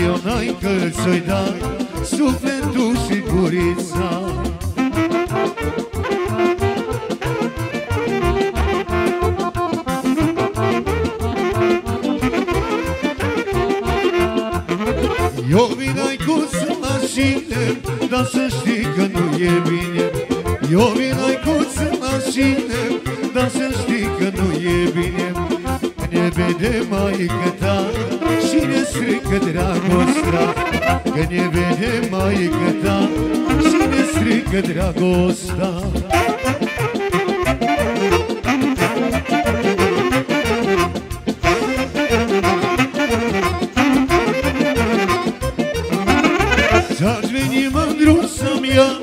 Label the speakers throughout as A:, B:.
A: Că și eu naică ți-o-i da Sufletul și gurița mai ta Și ne strică dragostea S-ar veni mândru să-mi ia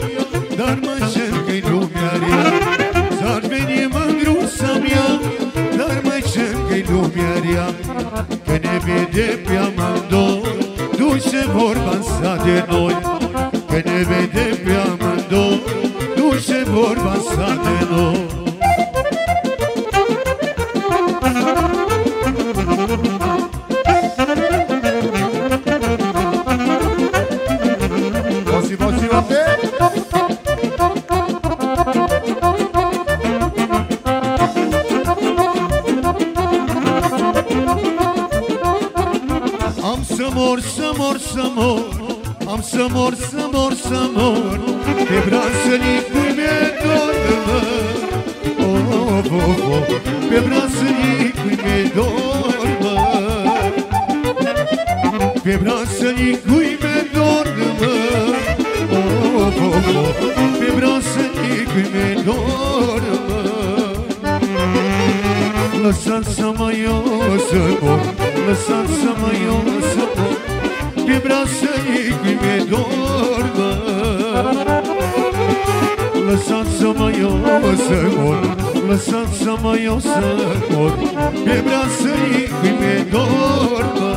A: Dar mă cer că-i lumea rea S-ar veni mândru să-mi ia Dar mă cer că-i lumea rea Că ne vede pe amândoi Duce vorba sa de noi Că ne vede pe amândoi Duce vorba sa de noi să mor, să mor Am să mor, să mor, să mor Pe brațănicul mi-e dor de mă oh, oh, oh, oh. Pe brațănicul mi-e dor mă Pe brațănicul mi-e dor de mă oh, oh, oh, oh. Pe brațănicul mi-e dor mă Lăsați-mă eu să mor Lăsați-mă eu să mor Lăsați-mă eu să mor Pe brațării mi-e dor, mă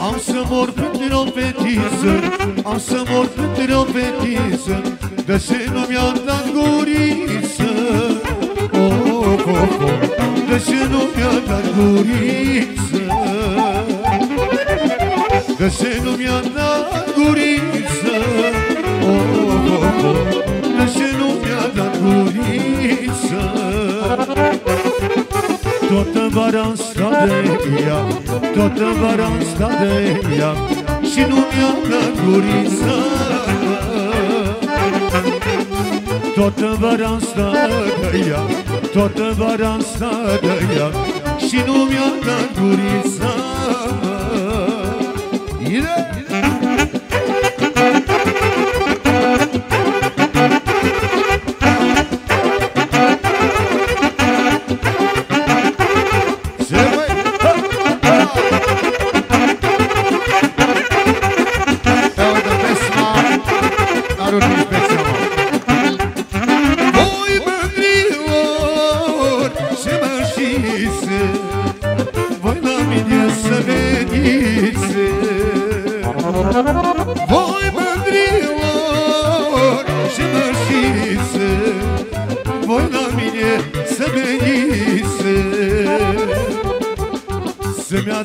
A: Am să mor pentru o fetiță Am să mor pentru o fetiță De ce nu mi-a dat guriță oh, oh, oh, oh. De ce nu mi-a dat guriță De ce nu mi-a dat guriță oh, oh, oh, oh. De ce nu mi-a dat guriță Toată vara am stat de ea Toată vara am stat de ea Și nu mi-a dat gurița Toată vara am stat de ea Toată vara am stat de ea Și nu mi-a dat gurița Ide!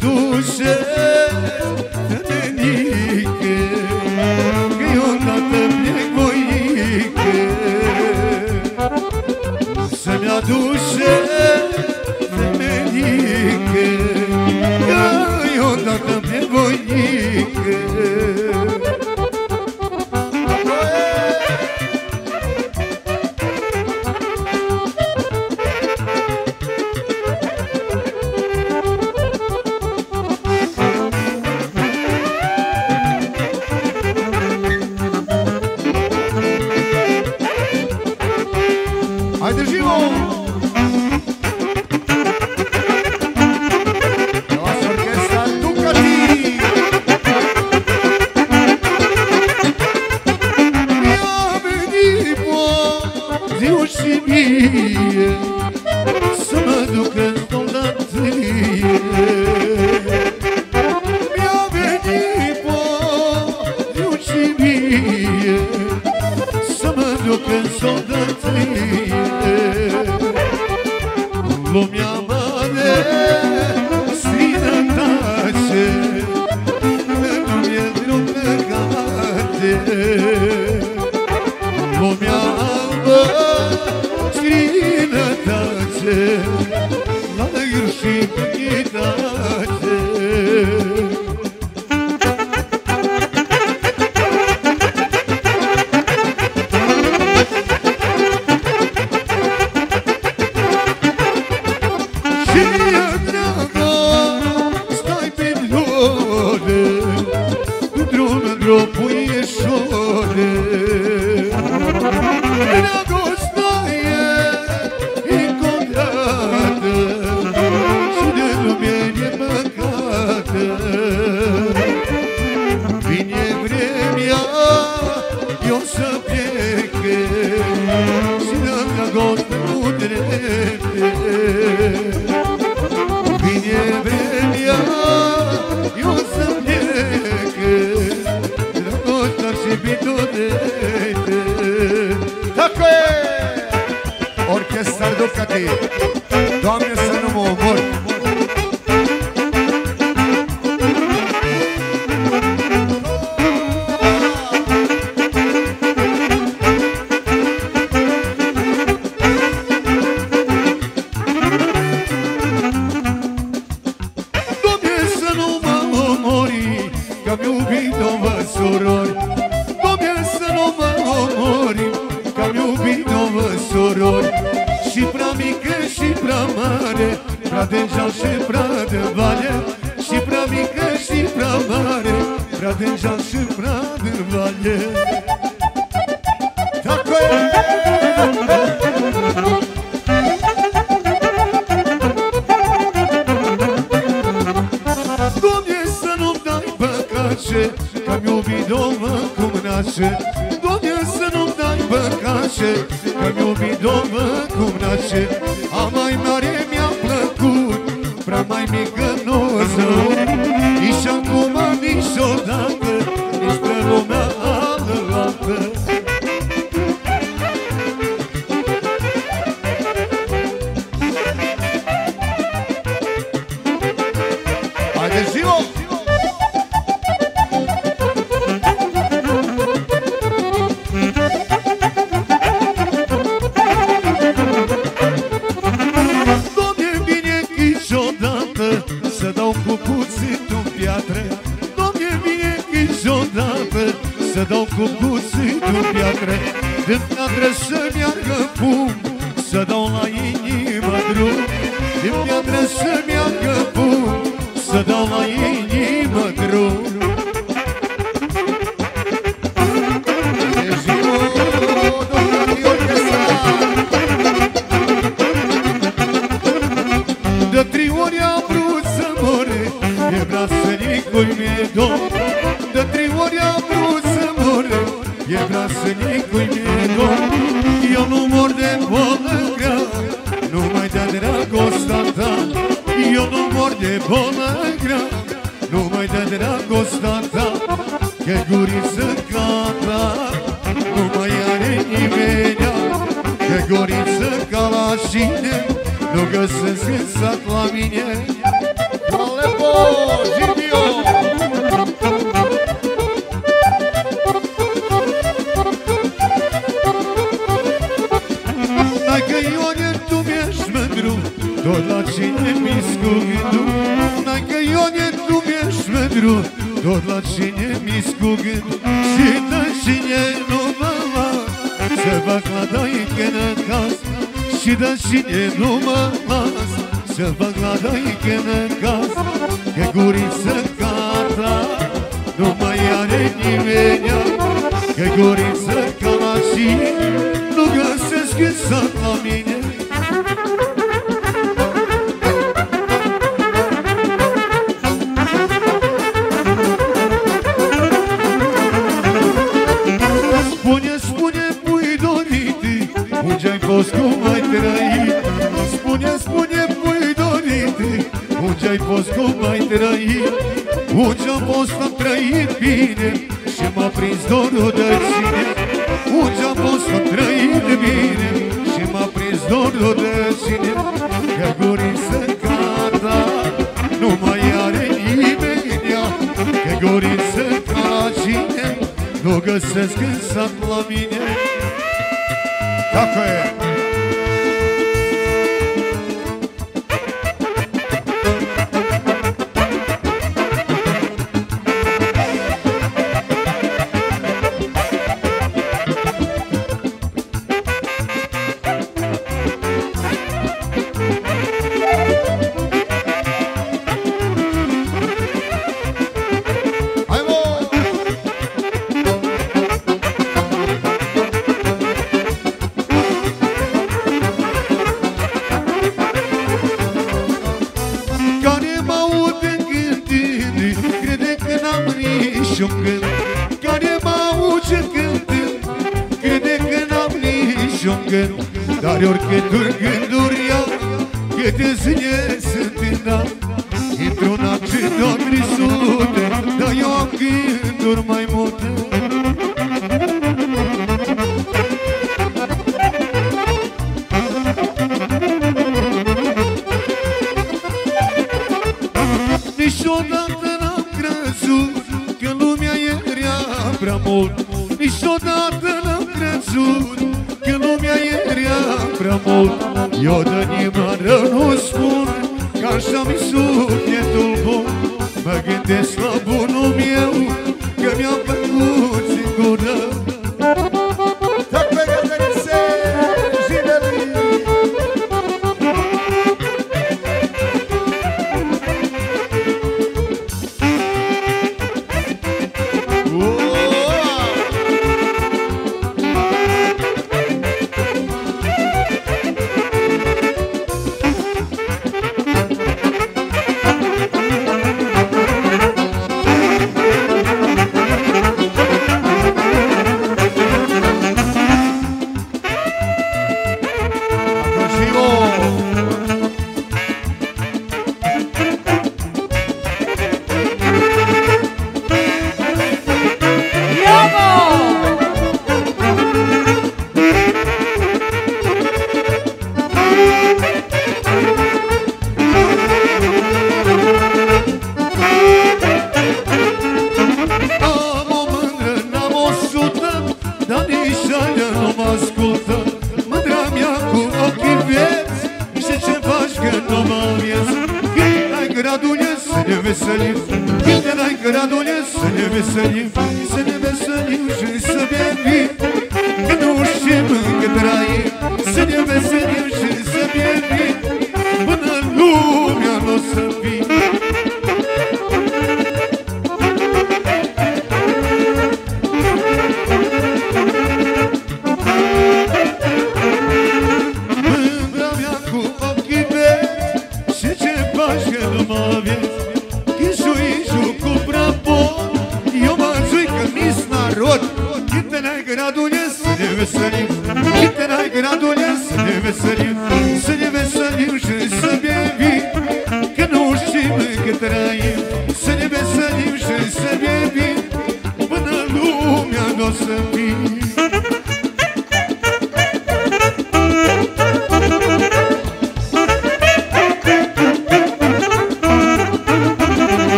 A: duše Lumea surori Și prea mică și prea mare Prea de geal și prea de vale Și prea mică și prea mare Prea de geal și prea de vale
B: Tako je!
A: Doamne să nu-mi dai păcace Că-mi iubit două cum nace Că-mi iubit două cum nace A mai mare mi-a plăcut Prea mai mică Din piatră să meargă fum Să dau la inimă drum Din piatră să meargă fum Să dau la inimă drum
B: Haide, Gio! Ducati Orkestar!
A: De trei ori am vrut să mori E brațănicul mi-e dor de bolă grea Numai de dragostea ta Că guriță ca ta. Nu mai are nimeni Că guriță ca la cine Nu găsesc în sat la mine jutro Dodlači njem iz kuge Šitači njeno mama Seba hlada i kena kas Šitači njeno mama Seba hlada i kena kas Ke guri se kata. No ma ja ne Ke guri se kamaši No ga se skisa plamin fost, cum ai trăit. Spune, spune, mui dorite Unde ai fost, cum ai trăit? Unde am fost, am trăit bine Și m-a prins dorul de cine? Unde am fost, am trăit bine Și m-a prins dorul de cine? Că
B: guriță gata
A: Nu mai are nimeni ea. Că guriță ca cine Nu găsesc în sat la mine. Cochran. oricând, dar oricând în gânduri iau Câte zile sunt în an. Într-un act în doamne Dar eu am gânduri mai multe. Niciodată n-am crezut Că lumea e rea prea mult. Niciodată n-am crezut fără mult Eu de nimeni rău nu spun Că așa mi sufletul bun. Mă gândesc la bunul meu
C: 주시오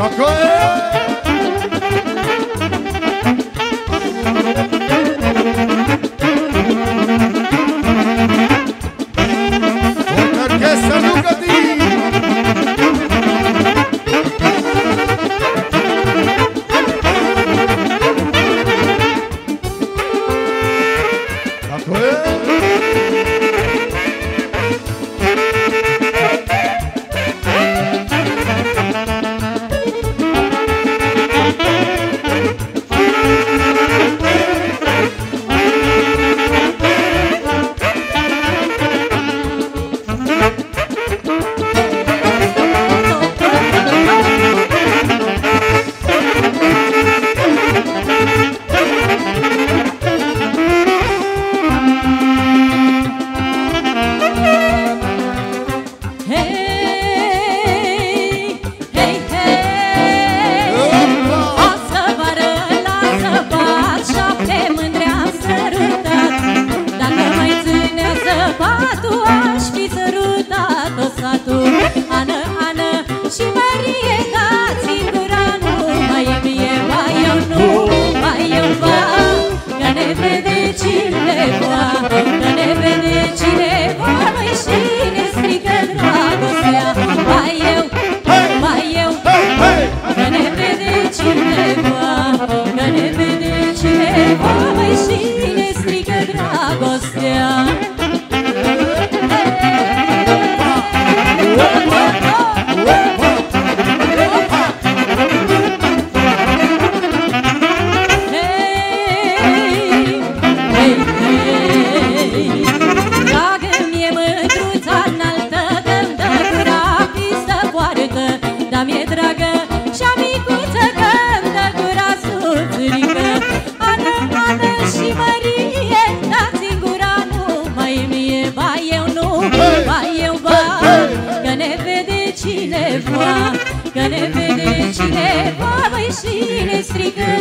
C: Jacques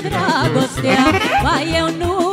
C: dragostea Ba eu nu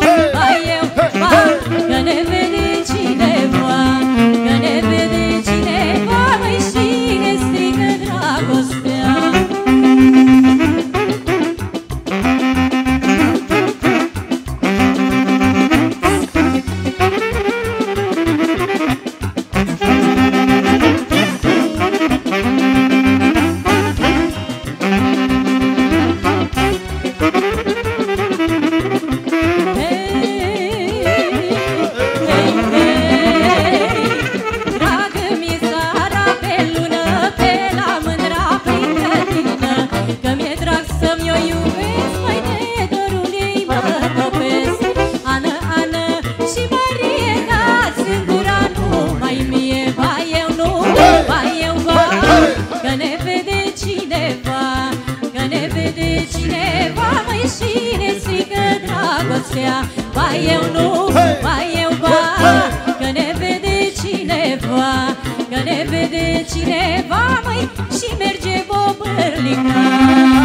C: noaptea Ba eu nu, ba eu ba Că ne vede cineva Că ne vede cineva, măi Și merge bobârlica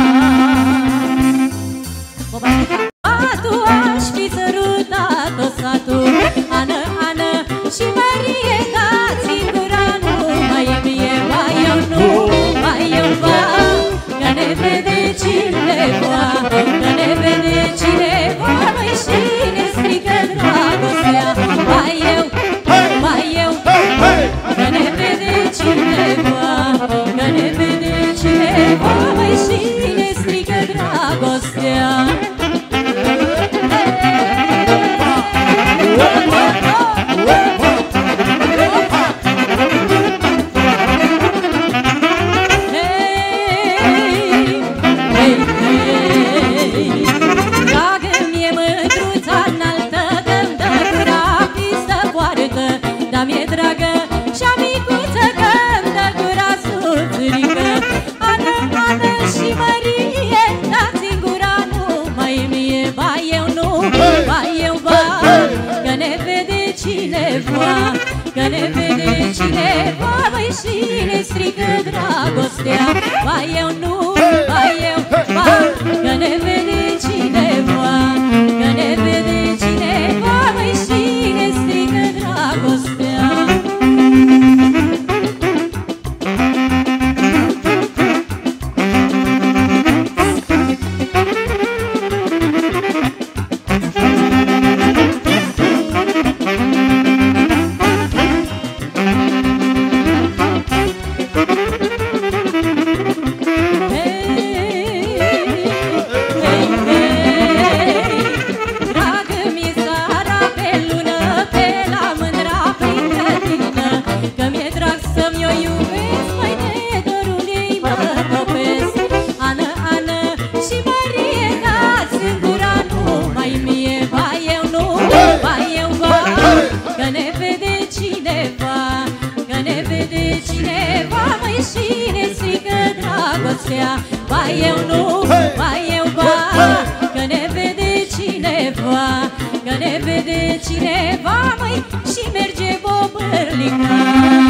C: Că ne vede cineva, mai și ne strică dragostea. Ba eu nu, ba eu, ba Că ne vede noaptea Ba eu nu, ba eu ba Că ne vede cineva Că ne vede cineva, măi Și merge bobârlica.